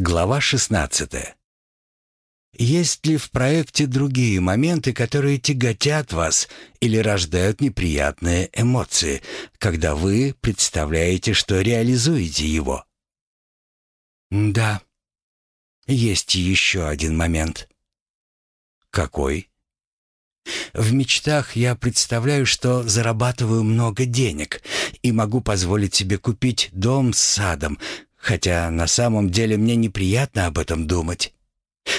Глава 16. Есть ли в проекте другие моменты, которые тяготят вас или рождают неприятные эмоции, когда вы представляете, что реализуете его? Да. Есть еще один момент. Какой? В мечтах я представляю, что зарабатываю много денег и могу позволить себе купить дом с садом, хотя на самом деле мне неприятно об этом думать.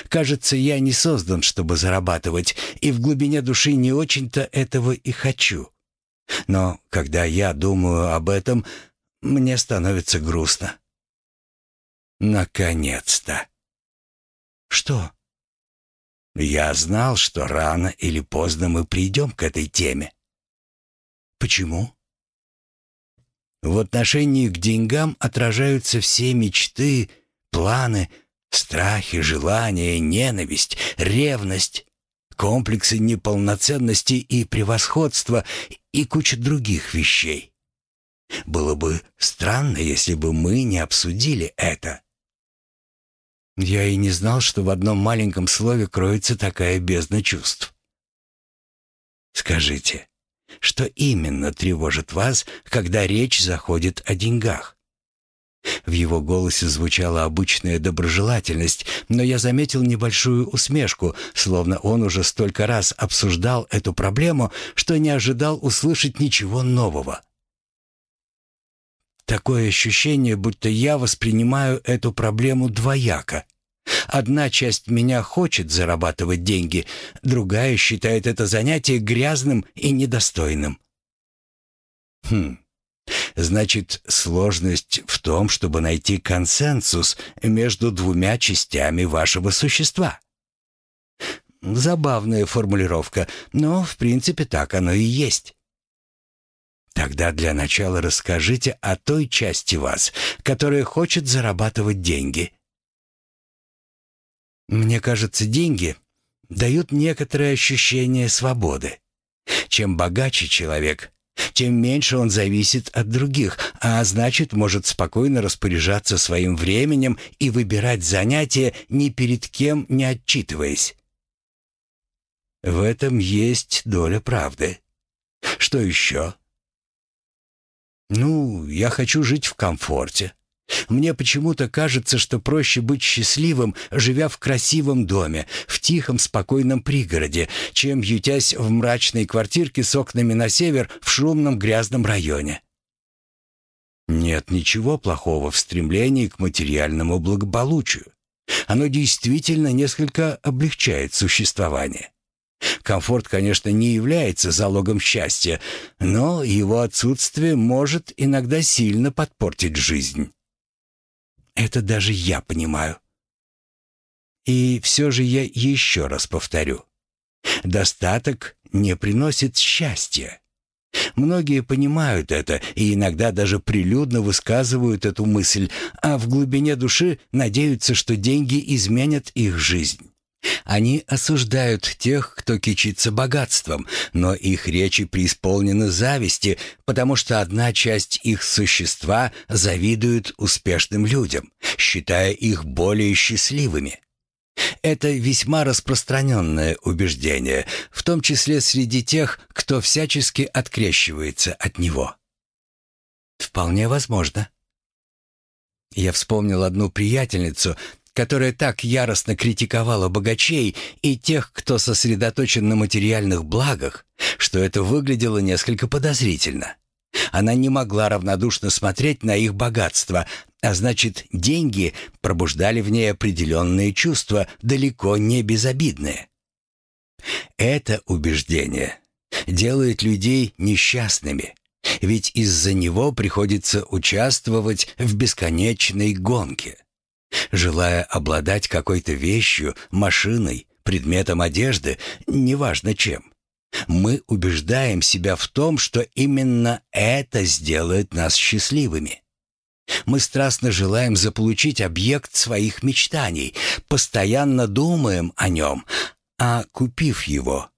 Кажется, я не создан, чтобы зарабатывать, и в глубине души не очень-то этого и хочу. Но когда я думаю об этом, мне становится грустно. Наконец-то. Что? Я знал, что рано или поздно мы придем к этой теме. Почему? В отношении к деньгам отражаются все мечты, планы, страхи, желания, ненависть, ревность, комплексы неполноценности и превосходства и куча других вещей. Было бы странно, если бы мы не обсудили это. Я и не знал, что в одном маленьком слове кроется такая бездна чувств. Скажите, что именно тревожит вас, когда речь заходит о деньгах? В его голосе звучала обычная доброжелательность, но я заметил небольшую усмешку, словно он уже столько раз обсуждал эту проблему, что не ожидал услышать ничего нового. Такое ощущение, будто я воспринимаю эту проблему двояко. Одна часть меня хочет зарабатывать деньги, другая считает это занятие грязным и недостойным. Хм. Значит, сложность в том, чтобы найти консенсус между двумя частями вашего существа. Забавная формулировка, но в принципе так оно и есть. Тогда для начала расскажите о той части вас, которая хочет зарабатывать деньги. Мне кажется, деньги дают некоторое ощущение свободы. Чем богаче человек, тем меньше он зависит от других, а значит, может спокойно распоряжаться своим временем и выбирать занятия ни перед кем не отчитываясь. В этом есть доля правды. Что еще? Ну, я хочу жить в комфорте. Мне почему-то кажется, что проще быть счастливым, живя в красивом доме, в тихом, спокойном пригороде, чем ютясь в мрачной квартирке с окнами на север в шумном грязном районе. Нет ничего плохого в стремлении к материальному благополучию. Оно действительно несколько облегчает существование. Комфорт, конечно, не является залогом счастья, но его отсутствие может иногда сильно подпортить жизнь. Это даже я понимаю. И все же я еще раз повторю. Достаток не приносит счастья. Многие понимают это и иногда даже прилюдно высказывают эту мысль, а в глубине души надеются, что деньги изменят их жизнь. Они осуждают тех, кто кичится богатством, но их речи преисполнены зависти, потому что одна часть их существа завидует успешным людям, считая их более счастливыми. Это весьма распространенное убеждение, в том числе среди тех, кто всячески открещивается от него. Вполне возможно. Я вспомнил одну приятельницу, которая так яростно критиковала богачей и тех, кто сосредоточен на материальных благах, что это выглядело несколько подозрительно. Она не могла равнодушно смотреть на их богатство, а значит, деньги пробуждали в ней определенные чувства, далеко не безобидные. Это убеждение делает людей несчастными, ведь из-за него приходится участвовать в бесконечной гонке. Желая обладать какой-то вещью, машиной, предметом одежды, неважно чем, мы убеждаем себя в том, что именно это сделает нас счастливыми. Мы страстно желаем заполучить объект своих мечтаний, постоянно думаем о нем, а купив его,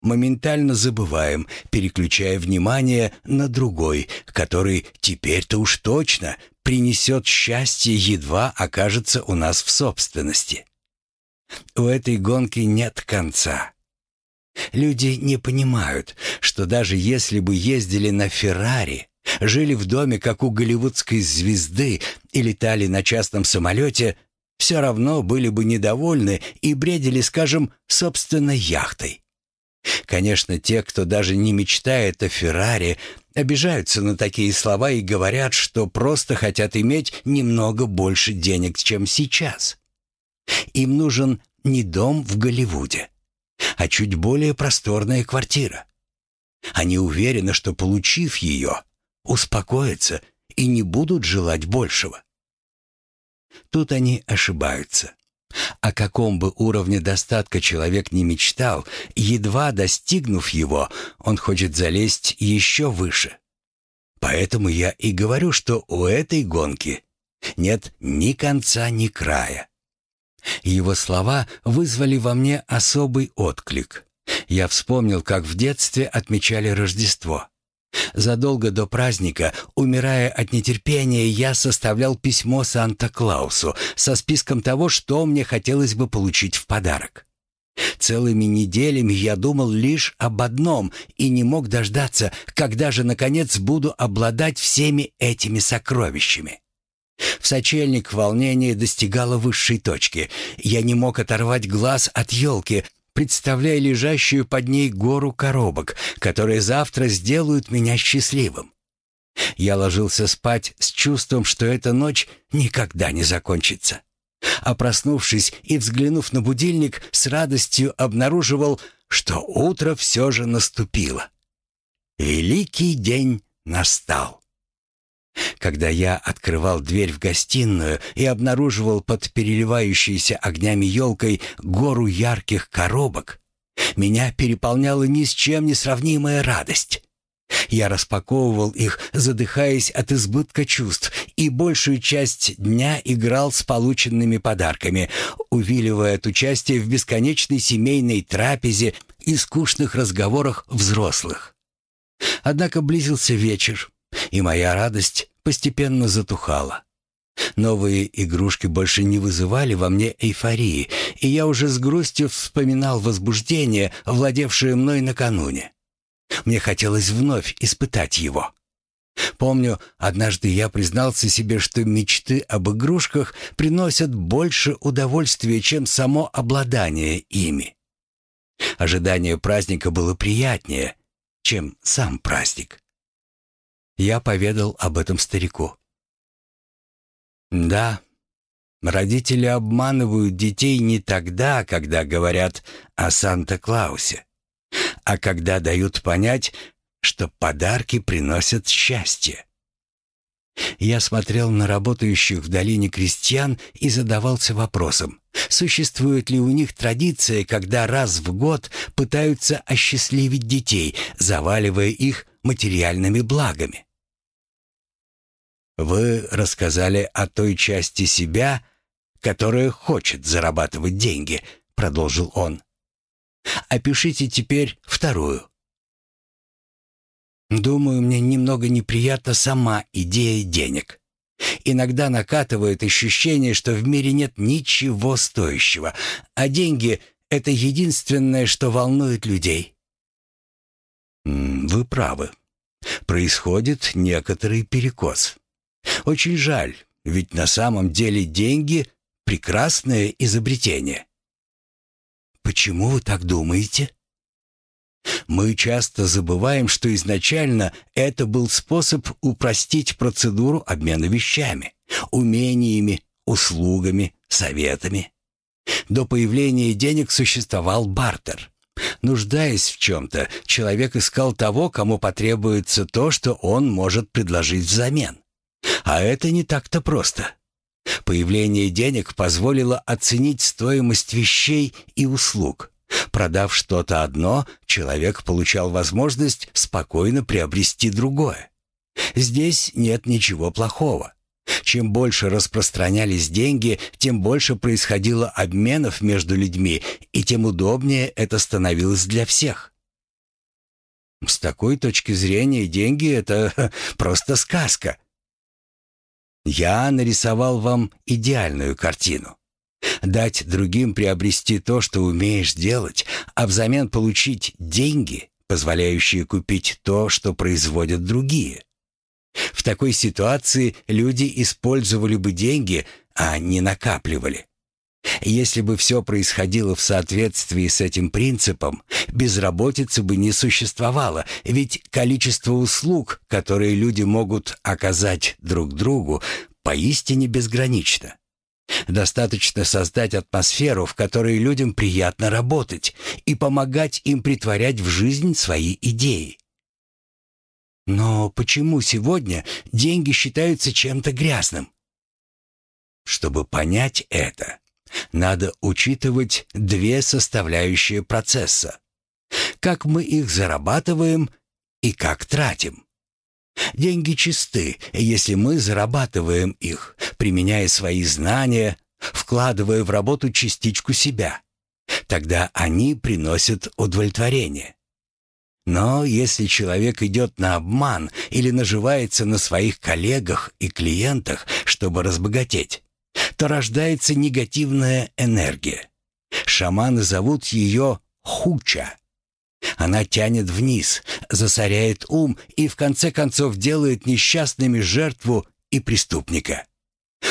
моментально забываем, переключая внимание на другой, который теперь-то уж точно принесет счастье, едва окажется у нас в собственности. У этой гонки нет конца. Люди не понимают, что даже если бы ездили на Феррари, жили в доме, как у голливудской звезды, и летали на частном самолете, все равно были бы недовольны и бредили, скажем, собственной яхтой. Конечно, те, кто даже не мечтает о Феррари, обижаются на такие слова и говорят, что просто хотят иметь немного больше денег, чем сейчас. Им нужен не дом в Голливуде, а чуть более просторная квартира. Они уверены, что, получив ее, успокоятся и не будут желать большего. Тут они ошибаются. О каком бы уровне достатка человек не мечтал, едва достигнув его, он хочет залезть еще выше. Поэтому я и говорю, что у этой гонки нет ни конца, ни края. Его слова вызвали во мне особый отклик. Я вспомнил, как в детстве отмечали Рождество. Задолго до праздника, умирая от нетерпения, я составлял письмо Санта-Клаусу со списком того, что мне хотелось бы получить в подарок. Целыми неделями я думал лишь об одном и не мог дождаться, когда же, наконец, буду обладать всеми этими сокровищами. В сочельник волнение достигало высшей точки. Я не мог оторвать глаз от елки, представляя лежащую под ней гору коробок, которые завтра сделают меня счастливым. Я ложился спать с чувством, что эта ночь никогда не закончится. А проснувшись и взглянув на будильник, с радостью обнаруживал, что утро все же наступило. Великий день настал. Когда я открывал дверь в гостиную и обнаруживал под переливающейся огнями елкой гору ярких коробок, меня переполняла ни с чем не сравнимая радость. Я распаковывал их, задыхаясь от избытка чувств, и большую часть дня играл с полученными подарками, увиливая от участия в бесконечной семейной трапезе и скучных разговорах взрослых. Однако близился вечер, и моя радость постепенно затухала. Новые игрушки больше не вызывали во мне эйфории, и я уже с грустью вспоминал возбуждение, владевшее мной накануне. Мне хотелось вновь испытать его. Помню, однажды я признался себе, что мечты об игрушках приносят больше удовольствия, чем само обладание ими. Ожидание праздника было приятнее, чем сам праздник. Я поведал об этом старику. Да, родители обманывают детей не тогда, когда говорят о Санта-Клаусе, а когда дают понять, что подарки приносят счастье. Я смотрел на работающих в долине крестьян и задавался вопросом, существует ли у них традиция, когда раз в год пытаются осчастливить детей, заваливая их материальными благами. Вы рассказали о той части себя, которая хочет зарабатывать деньги, продолжил он. Опишите теперь вторую. Думаю, мне немного неприятна сама идея денег. Иногда накатывает ощущение, что в мире нет ничего стоящего, а деньги — это единственное, что волнует людей. Вы правы. Происходит некоторый перекос. Очень жаль, ведь на самом деле деньги — прекрасное изобретение. Почему вы так думаете? Мы часто забываем, что изначально это был способ упростить процедуру обмена вещами, умениями, услугами, советами. До появления денег существовал бартер. Нуждаясь в чем-то, человек искал того, кому потребуется то, что он может предложить взамен. А это не так-то просто. Появление денег позволило оценить стоимость вещей и услуг. Продав что-то одно, человек получал возможность спокойно приобрести другое. Здесь нет ничего плохого. Чем больше распространялись деньги, тем больше происходило обменов между людьми, и тем удобнее это становилось для всех. С такой точки зрения деньги — это просто сказка. Я нарисовал вам идеальную картину. Дать другим приобрести то, что умеешь делать, а взамен получить деньги, позволяющие купить то, что производят другие. В такой ситуации люди использовали бы деньги, а не накапливали. Если бы все происходило в соответствии с этим принципом, безработицы бы не существовало, ведь количество услуг, которые люди могут оказать друг другу, поистине безгранично. Достаточно создать атмосферу, в которой людям приятно работать, и помогать им притворять в жизнь свои идеи. Но почему сегодня деньги считаются чем-то грязным? Чтобы понять это, надо учитывать две составляющие процесса. Как мы их зарабатываем и как тратим. Деньги чисты, если мы зарабатываем их, применяя свои знания, вкладывая в работу частичку себя. Тогда они приносят удовлетворение. Но если человек идет на обман или наживается на своих коллегах и клиентах, чтобы разбогатеть, то рождается негативная энергия. Шаманы зовут ее хуча. Она тянет вниз, засоряет ум и в конце концов делает несчастными жертву и преступника.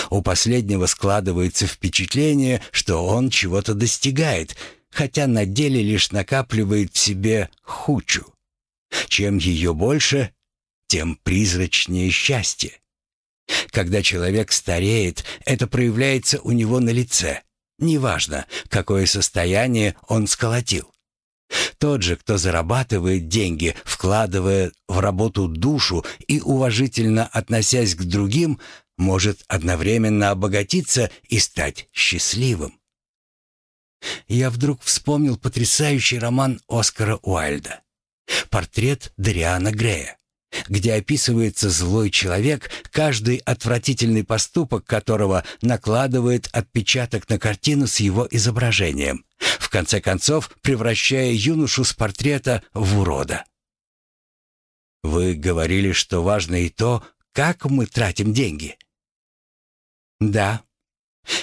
У последнего складывается впечатление, что он чего-то достигает, хотя на деле лишь накапливает в себе хучу. Чем ее больше, тем призрачнее счастье. Когда человек стареет, это проявляется у него на лице. Неважно, какое состояние он сколотил. Тот же, кто зарабатывает деньги, вкладывая в работу душу и уважительно относясь к другим, может одновременно обогатиться и стать счастливым. Я вдруг вспомнил потрясающий роман Оскара Уайльда «Портрет Дариана Грея» где описывается злой человек, каждый отвратительный поступок которого накладывает отпечаток на картину с его изображением, в конце концов превращая юношу с портрета в урода. Вы говорили, что важно и то, как мы тратим деньги. Да.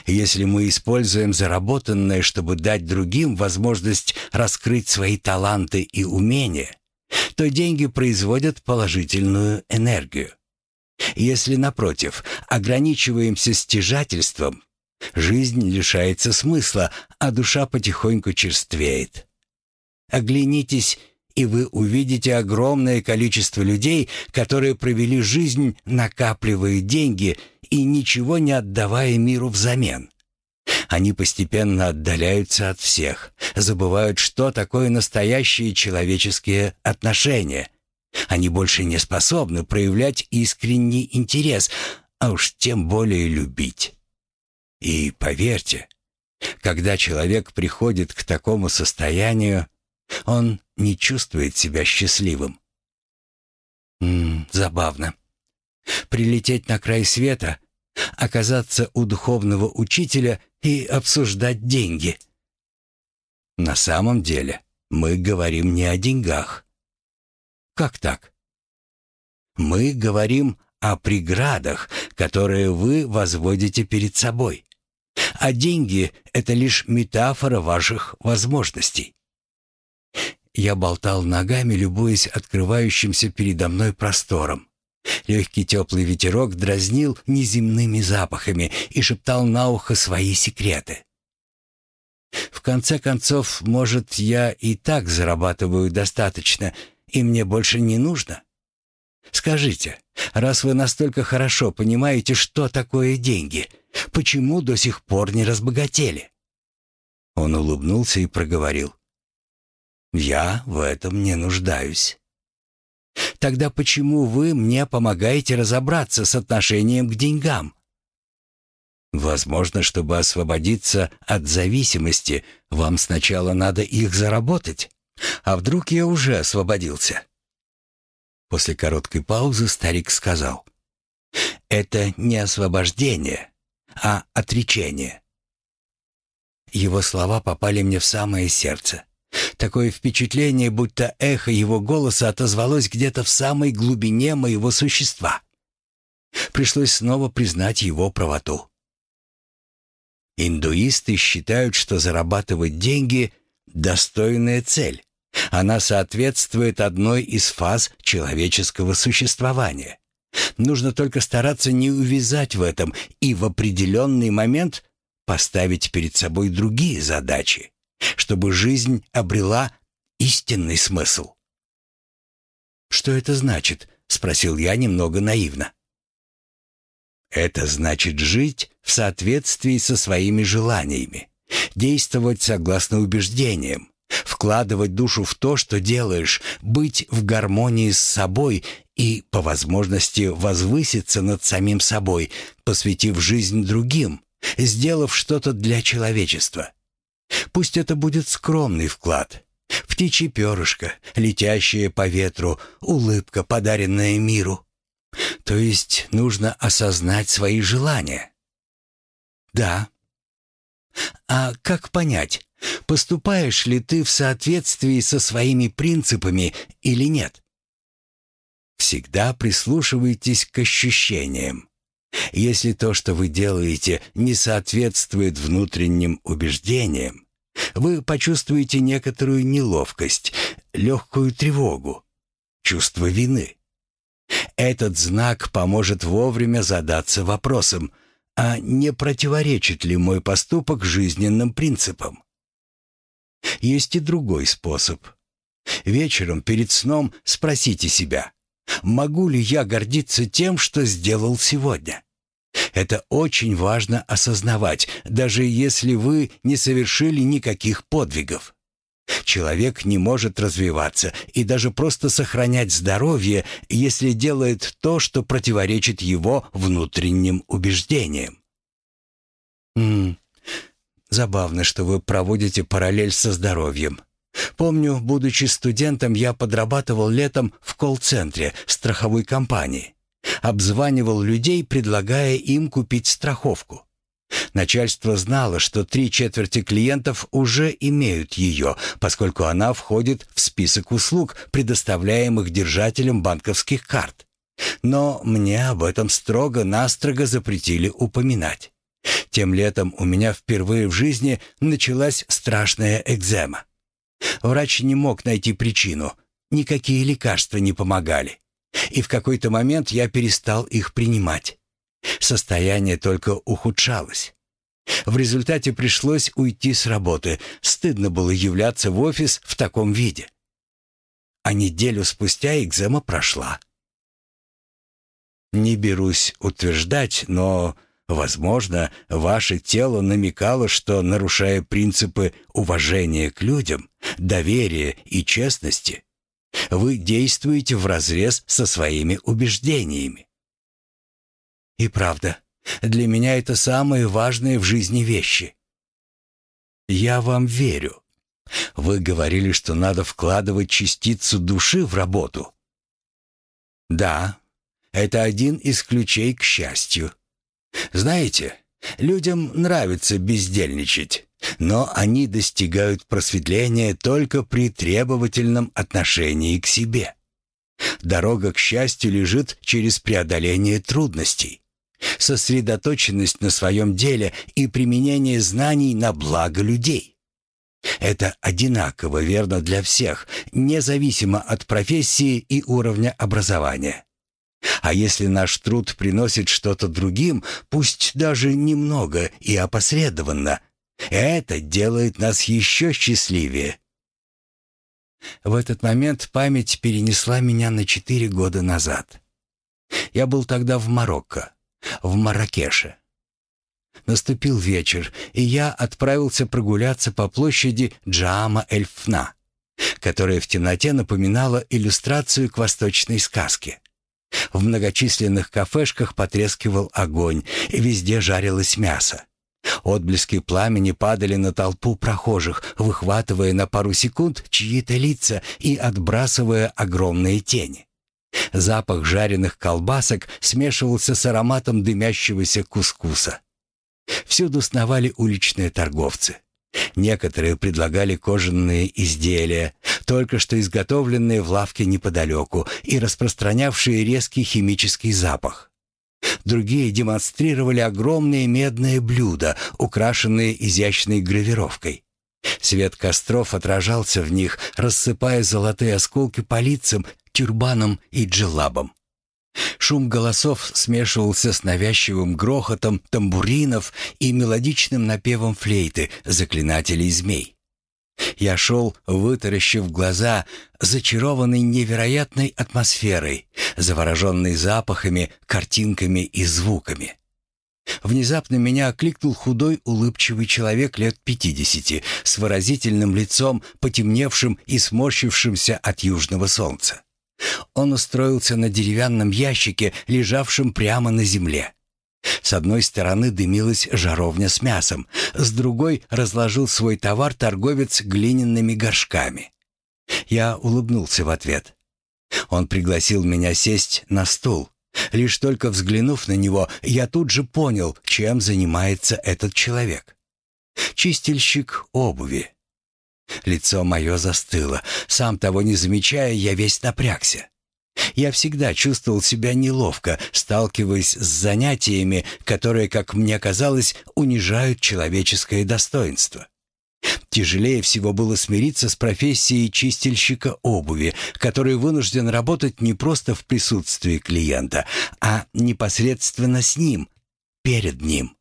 Если мы используем заработанное, чтобы дать другим возможность раскрыть свои таланты и умения, то деньги производят положительную энергию. Если, напротив, ограничиваемся стяжательством, жизнь лишается смысла, а душа потихоньку черствеет. Оглянитесь, и вы увидите огромное количество людей, которые провели жизнь, накапливая деньги и ничего не отдавая миру взамен. Они постепенно отдаляются от всех, забывают, что такое настоящие человеческие отношения. Они больше не способны проявлять искренний интерес, а уж тем более любить. И поверьте, когда человек приходит к такому состоянию, он не чувствует себя счастливым. М -м, забавно. Прилететь на край света, оказаться у духовного учителя и обсуждать деньги. На самом деле мы говорим не о деньгах. Как так? Мы говорим о преградах, которые вы возводите перед собой. А деньги — это лишь метафора ваших возможностей. Я болтал ногами, любуясь открывающимся передо мной простором. Легкий теплый ветерок дразнил неземными запахами и шептал на ухо свои секреты. В конце концов, может, я и так зарабатываю достаточно, и мне больше не нужно? Скажите, раз вы настолько хорошо понимаете, что такое деньги, почему до сих пор не разбогатели? Он улыбнулся и проговорил. «Я в этом не нуждаюсь». Тогда почему вы мне помогаете разобраться с отношением к деньгам? Возможно, чтобы освободиться от зависимости, вам сначала надо их заработать. А вдруг я уже освободился? После короткой паузы старик сказал: "Это не освобождение, а отречение". Его слова попали мне в самое сердце. Такое впечатление, будто эхо его голоса отозвалось где-то в самой глубине моего существа. Пришлось снова признать его правоту. Индуисты считают, что зарабатывать деньги – достойная цель. Она соответствует одной из фаз человеческого существования. Нужно только стараться не увязать в этом и в определенный момент поставить перед собой другие задачи, чтобы жизнь обрела истинный смысл. «Что это значит?» — спросил я немного наивно. «Это значит жить в соответствии со своими желаниями, действовать согласно убеждениям, вкладывать душу в то, что делаешь, быть в гармонии с собой и, по возможности, возвыситься над самим собой, посвятив жизнь другим, сделав что-то для человечества. Пусть это будет скромный вклад. Птичье перышко, летящее по ветру, улыбка, подаренная миру. То есть нужно осознать свои желания. Да. А как понять, поступаешь ли ты в соответствии со своими принципами или нет? Всегда прислушивайтесь к ощущениям. Если то, что вы делаете, не соответствует внутренним убеждениям, вы почувствуете некоторую неловкость, легкую тревогу, чувство вины. Этот знак поможет вовремя задаться вопросом, а не противоречит ли мой поступок жизненным принципам? Есть и другой способ. Вечером перед сном спросите себя, могу ли я гордиться тем, что сделал сегодня? Это очень важно осознавать, даже если вы не совершили никаких подвигов. Человек не может развиваться и даже просто сохранять здоровье, если делает то, что противоречит его внутренним убеждениям. М забавно, что вы проводите параллель со здоровьем. Помню, будучи студентом, я подрабатывал летом в колл-центре страховой компании. Обзванивал людей, предлагая им купить страховку. Начальство знало, что три четверти клиентов уже имеют ее, поскольку она входит в список услуг, предоставляемых держателям банковских карт. Но мне об этом строго-настрого запретили упоминать. Тем летом у меня впервые в жизни началась страшная экзема. Врач не мог найти причину. Никакие лекарства не помогали. И в какой-то момент я перестал их принимать. Состояние только ухудшалось. В результате пришлось уйти с работы. Стыдно было являться в офис в таком виде. А неделю спустя экзема прошла. Не берусь утверждать, но Возможно, ваше тело намекало, что, нарушая принципы уважения к людям, доверия и честности, вы действуете вразрез со своими убеждениями. И правда, для меня это самые важные в жизни вещи. Я вам верю. Вы говорили, что надо вкладывать частицу души в работу. Да, это один из ключей к счастью. Знаете, людям нравится бездельничать, но они достигают просветления только при требовательном отношении к себе. Дорога к счастью лежит через преодоление трудностей, сосредоточенность на своем деле и применение знаний на благо людей. Это одинаково верно для всех, независимо от профессии и уровня образования. А если наш труд приносит что-то другим, пусть даже немного и опосредованно, это делает нас еще счастливее. В этот момент память перенесла меня на четыре года назад. Я был тогда в Марокко, в Маракеше. Наступил вечер, и я отправился прогуляться по площади Джаама-эль-Фна, которая в темноте напоминала иллюстрацию к восточной сказке. В многочисленных кафешках потрескивал огонь, и везде жарилось мясо. Отблески пламени падали на толпу прохожих, выхватывая на пару секунд чьи-то лица и отбрасывая огромные тени. Запах жареных колбасок смешивался с ароматом дымящегося кускуса. Всюду сновали уличные торговцы. Некоторые предлагали кожаные изделия, только что изготовленные в лавке неподалеку и распространявшие резкий химический запах. Другие демонстрировали огромные медные блюда, украшенные изящной гравировкой. Свет костров отражался в них, рассыпая золотые осколки по лицам, тюрбанам и джелабам. Шум голосов смешивался с навязчивым грохотом тамбуринов и мелодичным напевом флейты заклинателей змей. Я шел, вытаращив глаза, зачарованный невероятной атмосферой, завороженный запахами, картинками и звуками. Внезапно меня окликнул худой, улыбчивый человек лет пятидесяти, с выразительным лицом, потемневшим и сморщившимся от южного солнца. Он устроился на деревянном ящике, лежавшем прямо на земле. С одной стороны дымилась жаровня с мясом, с другой разложил свой товар торговец глиняными горшками. Я улыбнулся в ответ. Он пригласил меня сесть на стул. Лишь только взглянув на него, я тут же понял, чем занимается этот человек. Чистильщик обуви. Лицо мое застыло. Сам того не замечая, я весь напрягся. Я всегда чувствовал себя неловко, сталкиваясь с занятиями, которые, как мне казалось, унижают человеческое достоинство. Тяжелее всего было смириться с профессией чистильщика обуви, который вынужден работать не просто в присутствии клиента, а непосредственно с ним, перед ним.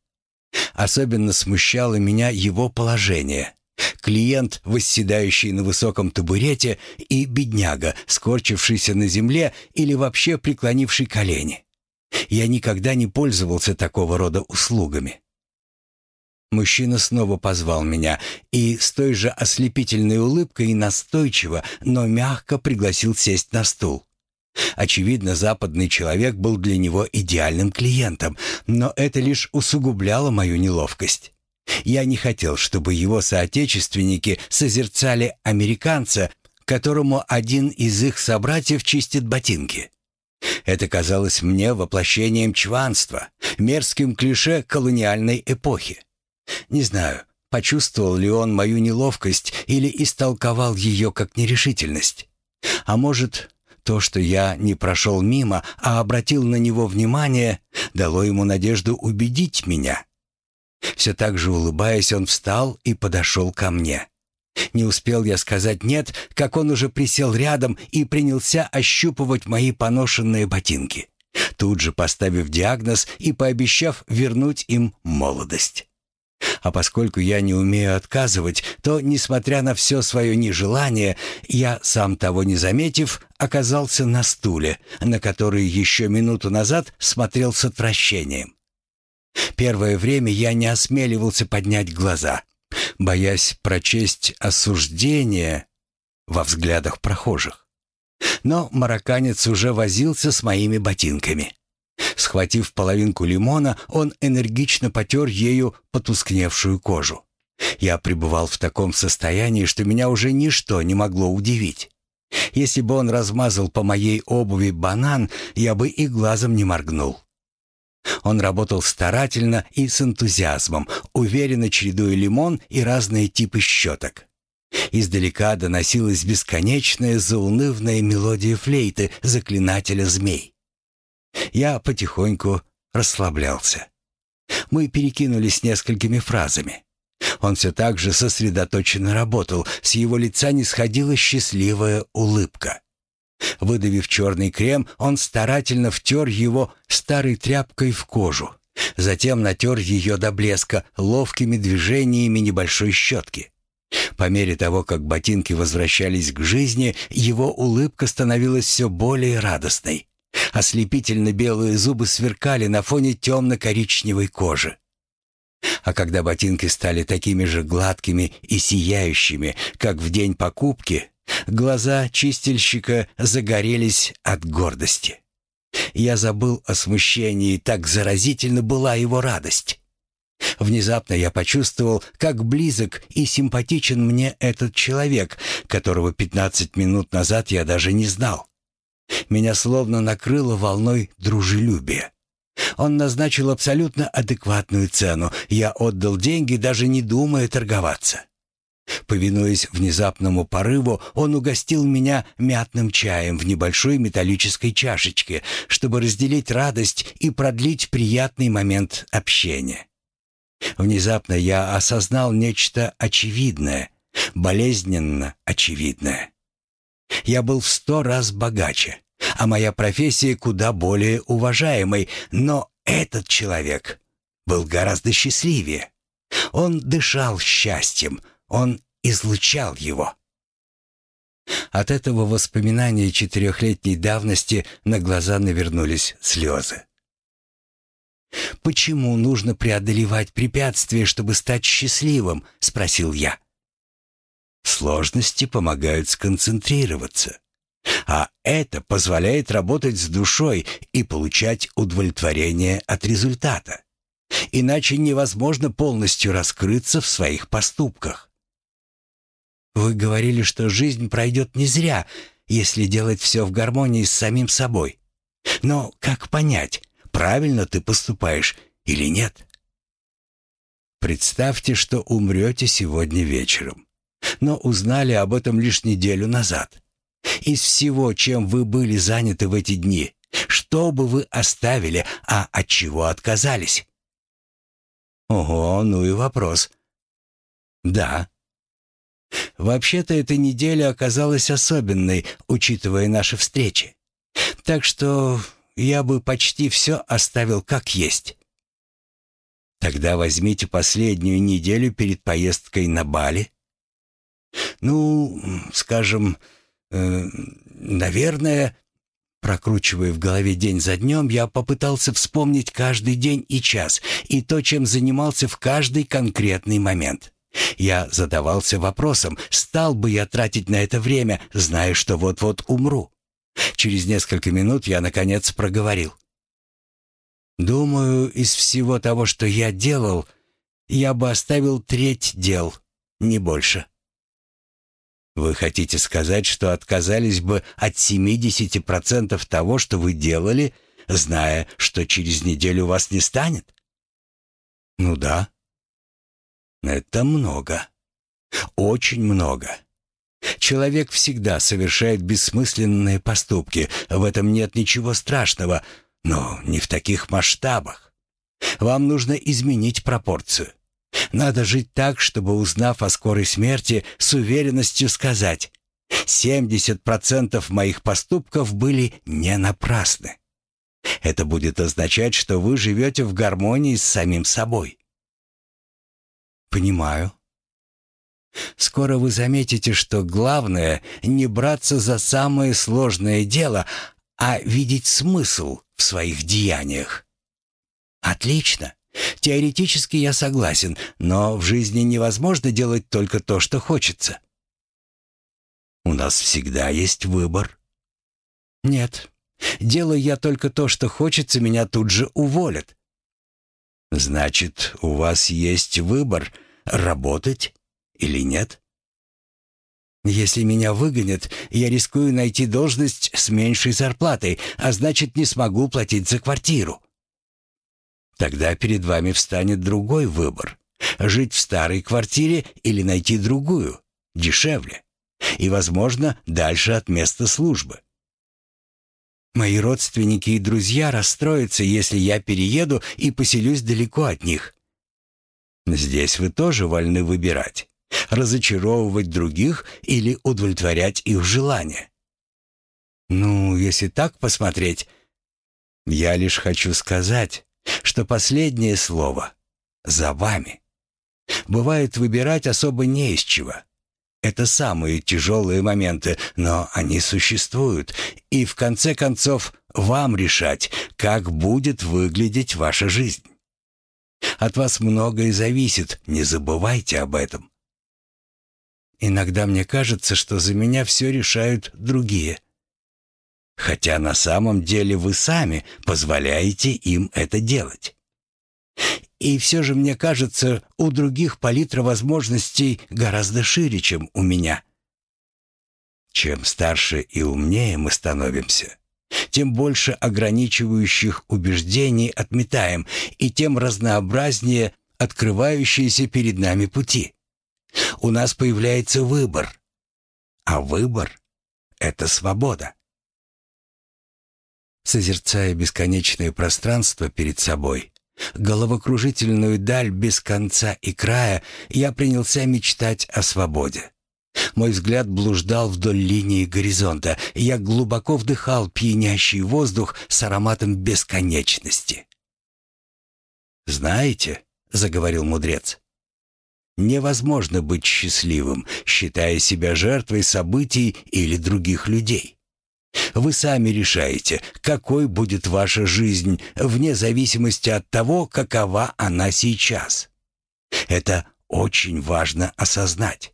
Особенно смущало меня его положение. Клиент, восседающий на высоком табурете, и бедняга, скорчившийся на земле или вообще преклонивший колени. Я никогда не пользовался такого рода услугами. Мужчина снова позвал меня и с той же ослепительной улыбкой настойчиво, но мягко пригласил сесть на стул. Очевидно, западный человек был для него идеальным клиентом, но это лишь усугубляло мою неловкость. Я не хотел, чтобы его соотечественники созерцали американца, которому один из их собратьев чистит ботинки. Это казалось мне воплощением чванства, мерзким клише колониальной эпохи. Не знаю, почувствовал ли он мою неловкость или истолковал ее как нерешительность. А может, то, что я не прошел мимо, а обратил на него внимание, дало ему надежду убедить меня. Все так же улыбаясь, он встал и подошел ко мне. Не успел я сказать «нет», как он уже присел рядом и принялся ощупывать мои поношенные ботинки, тут же поставив диагноз и пообещав вернуть им молодость. А поскольку я не умею отказывать, то, несмотря на все свое нежелание, я, сам того не заметив, оказался на стуле, на который еще минуту назад смотрел с отвращением. Первое время я не осмеливался поднять глаза, боясь прочесть осуждение во взглядах прохожих. Но марокканец уже возился с моими ботинками. Схватив половинку лимона, он энергично потер ею потускневшую кожу. Я пребывал в таком состоянии, что меня уже ничто не могло удивить. Если бы он размазал по моей обуви банан, я бы и глазом не моргнул. Он работал старательно и с энтузиазмом, уверенно чередуя лимон и разные типы щеток. Издалека доносилась бесконечная заунывная мелодия флейты заклинателя змей. Я потихоньку расслаблялся. Мы перекинулись несколькими фразами. Он все так же сосредоточенно работал, с его лица не сходила счастливая улыбка. Выдавив черный крем, он старательно втер его старой тряпкой в кожу. Затем натер ее до блеска ловкими движениями небольшой щетки. По мере того, как ботинки возвращались к жизни, его улыбка становилась все более радостной. Ослепительно белые зубы сверкали на фоне темно-коричневой кожи. А когда ботинки стали такими же гладкими и сияющими, как в день покупки, Глаза чистильщика загорелись от гордости. Я забыл о смущении, так заразительно была его радость. Внезапно я почувствовал, как близок и симпатичен мне этот человек, которого пятнадцать минут назад я даже не знал. Меня словно накрыло волной дружелюбия. Он назначил абсолютно адекватную цену. Я отдал деньги, даже не думая торговаться. Повинуясь внезапному порыву, он угостил меня мятным чаем в небольшой металлической чашечке, чтобы разделить радость и продлить приятный момент общения. Внезапно я осознал нечто очевидное, болезненно очевидное. Я был в сто раз богаче, а моя профессия куда более уважаемой, но этот человек был гораздо счастливее. Он дышал счастьем, он излучал его. От этого воспоминания четырехлетней давности на глаза навернулись слезы. «Почему нужно преодолевать препятствия, чтобы стать счастливым?» — спросил я. Сложности помогают сконцентрироваться. А это позволяет работать с душой и получать удовлетворение от результата. Иначе невозможно полностью раскрыться в своих поступках. Вы говорили, что жизнь пройдет не зря, если делать все в гармонии с самим собой. Но как понять, правильно ты поступаешь или нет? Представьте, что умрете сегодня вечером, но узнали об этом лишь неделю назад. Из всего, чем вы были заняты в эти дни, что бы вы оставили, а от чего отказались? Ого, ну и вопрос. Да. Вообще-то эта неделя оказалась особенной, учитывая наши встречи. Так что я бы почти все оставил как есть. Тогда возьмите последнюю неделю перед поездкой на Бали. Ну, скажем, э, наверное, Прокручивая в голове день за днем, я попытался вспомнить каждый день и час, и то, чем занимался в каждый конкретный момент. Я задавался вопросом, стал бы я тратить на это время, зная, что вот-вот умру. Через несколько минут я, наконец, проговорил. «Думаю, из всего того, что я делал, я бы оставил треть дел, не больше». Вы хотите сказать, что отказались бы от 70% того, что вы делали, зная, что через неделю вас не станет? Ну да. Это много. Очень много. Человек всегда совершает бессмысленные поступки. В этом нет ничего страшного, но не в таких масштабах. Вам нужно изменить пропорцию. Надо жить так, чтобы, узнав о скорой смерти, с уверенностью сказать «70% моих поступков были не напрасны». Это будет означать, что вы живете в гармонии с самим собой. Понимаю. Скоро вы заметите, что главное не браться за самое сложное дело, а видеть смысл в своих деяниях. Отлично. Теоретически я согласен, но в жизни невозможно делать только то, что хочется. У нас всегда есть выбор. Нет. Делаю я только то, что хочется, меня тут же уволят. Значит, у вас есть выбор, работать или нет? Если меня выгонят, я рискую найти должность с меньшей зарплатой, а значит, не смогу платить за квартиру. Тогда перед вами встанет другой выбор. Жить в старой квартире или найти другую, дешевле. И, возможно, дальше от места службы. Мои родственники и друзья расстроятся, если я перееду и поселюсь далеко от них. Здесь вы тоже вольны выбирать, разочаровывать других или удовлетворять их желания. Ну, если так посмотреть, я лишь хочу сказать, что последнее слово за вами. Бывает выбирать особо не из чего. Это самые тяжелые моменты, но они существуют, и в конце концов вам решать, как будет выглядеть ваша жизнь. От вас многое зависит, не забывайте об этом. Иногда мне кажется, что за меня все решают другие. Хотя на самом деле вы сами позволяете им это делать. И все же мне кажется, у других палитра возможностей гораздо шире, чем у меня. Чем старше и умнее мы становимся, тем больше ограничивающих убеждений отметаем, и тем разнообразнее открывающиеся перед нами пути. у нас появляется выбор. А выбор — это свобода. Созерцая бесконечное пространство перед собой, головокружительную даль без конца и края, я принялся мечтать о свободе. Мой взгляд блуждал вдоль линии горизонта, и я глубоко вдыхал пьянящий воздух с ароматом бесконечности. «Знаете», — заговорил мудрец, — «невозможно быть счастливым, считая себя жертвой событий или других людей. Вы сами решаете, какой будет ваша жизнь, вне зависимости от того, какова она сейчас. Это очень важно осознать.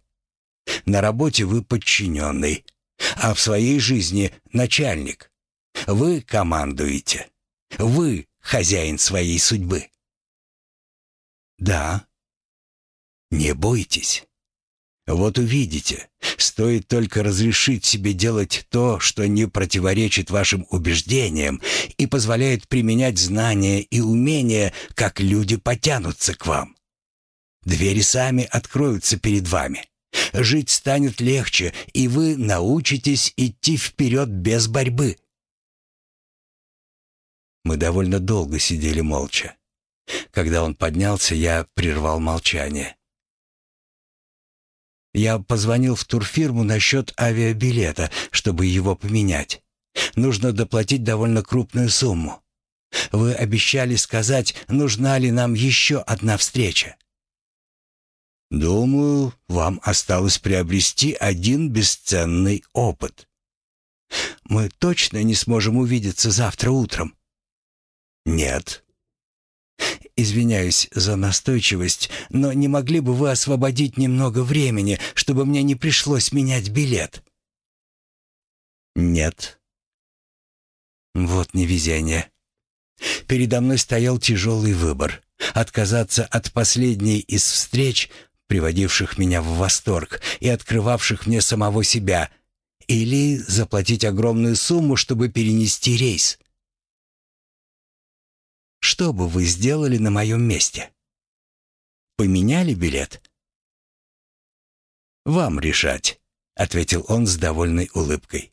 На работе вы подчиненный, а в своей жизни начальник. Вы командуете. Вы хозяин своей судьбы. Да. Не бойтесь. Вот увидите, стоит только разрешить себе делать то, что не противоречит вашим убеждениям и позволяет применять знания и умения, как люди потянутся к вам. Двери сами откроются перед вами. Жить станет легче, и вы научитесь идти вперед без борьбы. Мы довольно долго сидели молча. Когда он поднялся, я прервал молчание. Я позвонил в турфирму насчет авиабилета, чтобы его поменять. Нужно доплатить довольно крупную сумму. Вы обещали сказать, нужна ли нам еще одна встреча. Думаю, вам осталось приобрести один бесценный опыт. Мы точно не сможем увидеться завтра утром. Нет. Извиняюсь за настойчивость, но не могли бы вы освободить немного времени, чтобы мне не пришлось менять билет? Нет. Вот невезение. Передо мной стоял тяжелый выбор: отказаться от последней из встреч приводивших меня в восторг и открывавших мне самого себя, или заплатить огромную сумму, чтобы перенести рейс. Что бы вы сделали на моем месте? Поменяли билет? Вам решать, ответил он с довольной улыбкой.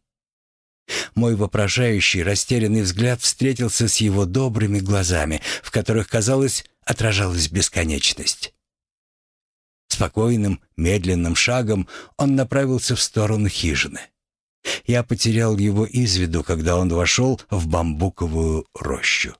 Мой вопрошающий, растерянный взгляд встретился с его добрыми глазами, в которых, казалось, отражалась бесконечность. Спокойным, медленным шагом он направился в сторону хижины. Я потерял его из виду, когда он вошел в бамбуковую рощу.